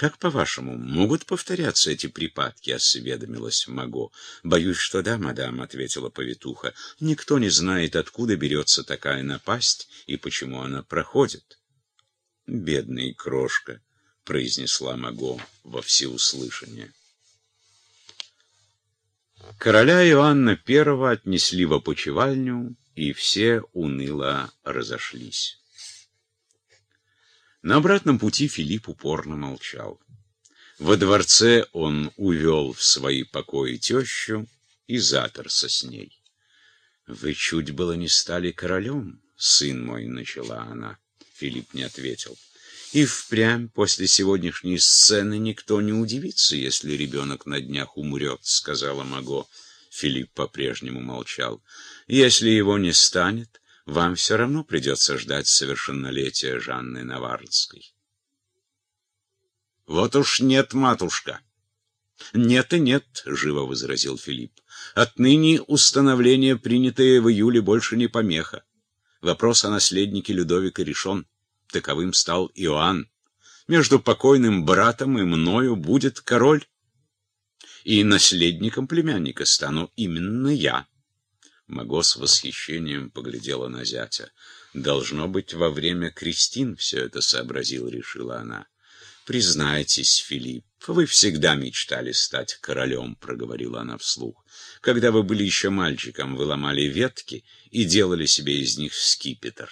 «Как, по-вашему, могут повторяться эти припадки?» — осведомилась Маго. «Боюсь, что да, мадам», — ответила повитуха. «Никто не знает, откуда берется такая напасть и почему она проходит». «Бедный крошка», — произнесла Маго во всеуслышание. Короля Иоанна I отнесли в опочивальню, и все уныло разошлись. На обратном пути Филипп упорно молчал. Во дворце он увел в свои покои тещу и заперся с ней. «Вы чуть было не стали королем, сын мой», — начала она. Филипп не ответил. И впрямь после сегодняшней сцены никто не удивится, если ребенок на днях умрет, — сказала Маго. Филипп по-прежнему молчал. Если его не станет, вам все равно придется ждать совершеннолетия Жанны Наварской. Вот уж нет, матушка. Нет и нет, — живо возразил Филипп. Отныне установление, принятое в июле, больше не помеха. Вопрос о наследнике Людовика решен таковым стал Иоанн. Между покойным братом и мною будет король, и наследником племянника стану именно я. Маго с восхищением поглядела на зятя. «Должно быть, во время крестин все это сообразил», — решила она. «Признайтесь, Филипп, вы всегда мечтали стать королем», — проговорила она вслух. «Когда вы были еще мальчиком, вы ломали ветки и делали себе из них скипетр.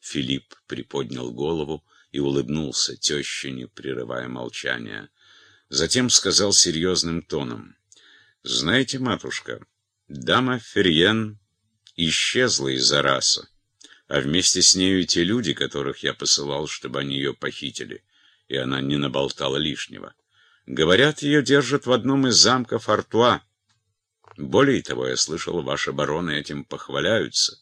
Филипп приподнял голову и улыбнулся теще, не прерывая молчания. Затем сказал серьезным тоном. «Знаете, матушка, дама Ферьен исчезла из Араса, а вместе с нею те люди, которых я посылал, чтобы они ее похитили, и она не наболтала лишнего. Говорят, ее держат в одном из замков Артуа. Более того, я слышал, ваши бароны этим похваляются».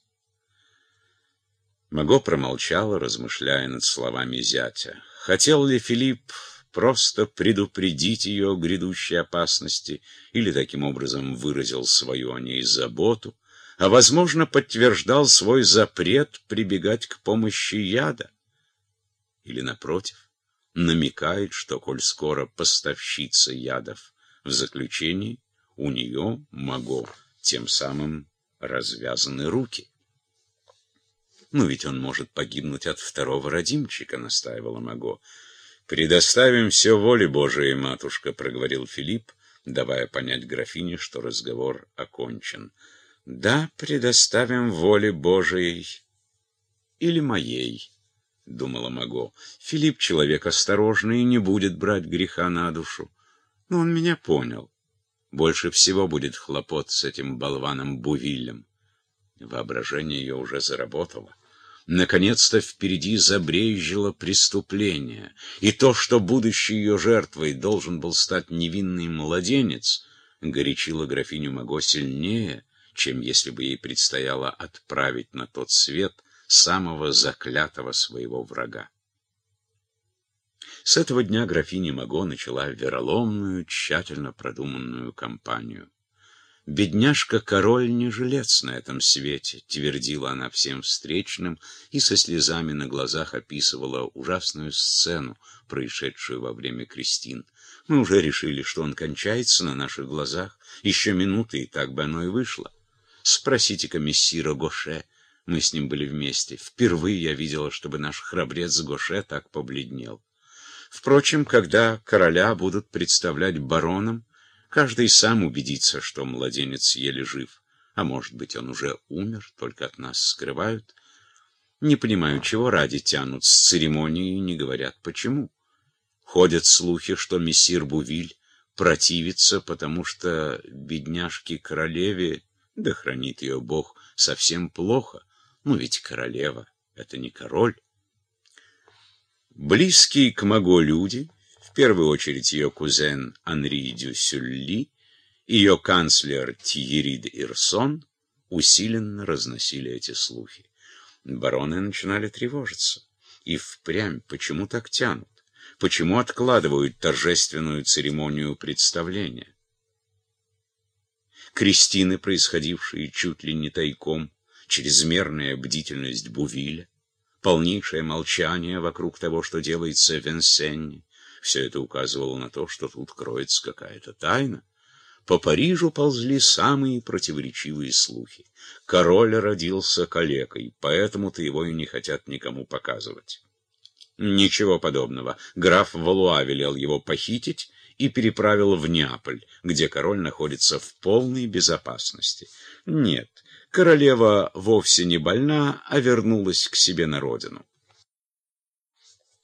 Маго промолчала, размышляя над словами зятя. Хотел ли Филипп просто предупредить ее о грядущей опасности или таким образом выразил свою о ней заботу, а, возможно, подтверждал свой запрет прибегать к помощи яда? Или, напротив, намекает, что, коль скоро поставщица ядов в заключении, у нее, Маго, тем самым развязаны руки? «Ну ведь он может погибнуть от второго родимчика», — настаивала Маго. «Предоставим все воле Божией, матушка», — проговорил Филипп, давая понять графине, что разговор окончен. «Да, предоставим воле Божией или моей», — думала Маго. «Филипп человек осторожный и не будет брать греха на душу. Но он меня понял. Больше всего будет хлопот с этим болваном Бувилем. Воображение ее уже заработало. Наконец-то впереди забрежило преступление, и то, что будущей ее жертвой должен был стать невинный младенец, горячило графиню Маго сильнее, чем если бы ей предстояло отправить на тот свет самого заклятого своего врага. С этого дня графиня Маго начала вероломную, тщательно продуманную кампанию. «Бедняжка-король не жилец на этом свете», — твердила она всем встречным и со слезами на глазах описывала ужасную сцену, происшедшую во время крестин. «Мы уже решили, что он кончается на наших глазах. Еще минуты, и так бы оно и вышло. Спросите-ка мессира Гоше. Мы с ним были вместе. Впервые я видела, чтобы наш храбрец Гоше так побледнел. Впрочем, когда короля будут представлять бароном, Каждый сам убедится, что младенец еле жив, а может быть, он уже умер, только от нас скрывают. Не понимаю, чего ради тянут с церемонией и не говорят почему. Ходят слухи, что мессир Бувиль противится, потому что бедняжке королеве, да хранит ее Бог, совсем плохо. Ну ведь королева — это не король. Близкие к Маго люди первую очередь ее кузен Анри Дю Сюлли, ее канцлер Тьерид Ирсон усиленно разносили эти слухи. Бароны начинали тревожиться. И впрямь, почему так тянут? Почему откладывают торжественную церемонию представления? Крестины, происходившие чуть ли не тайком, чрезмерная бдительность Бувиля, полнейшее молчание вокруг того, что делается в Венсенне, Все это указывало на то, что тут кроется какая-то тайна. По Парижу ползли самые противоречивые слухи. Король родился калекой, поэтому-то его и не хотят никому показывать. Ничего подобного. Граф Валуа велел его похитить и переправил в Неаполь, где король находится в полной безопасности. Нет, королева вовсе не больна, а вернулась к себе на родину.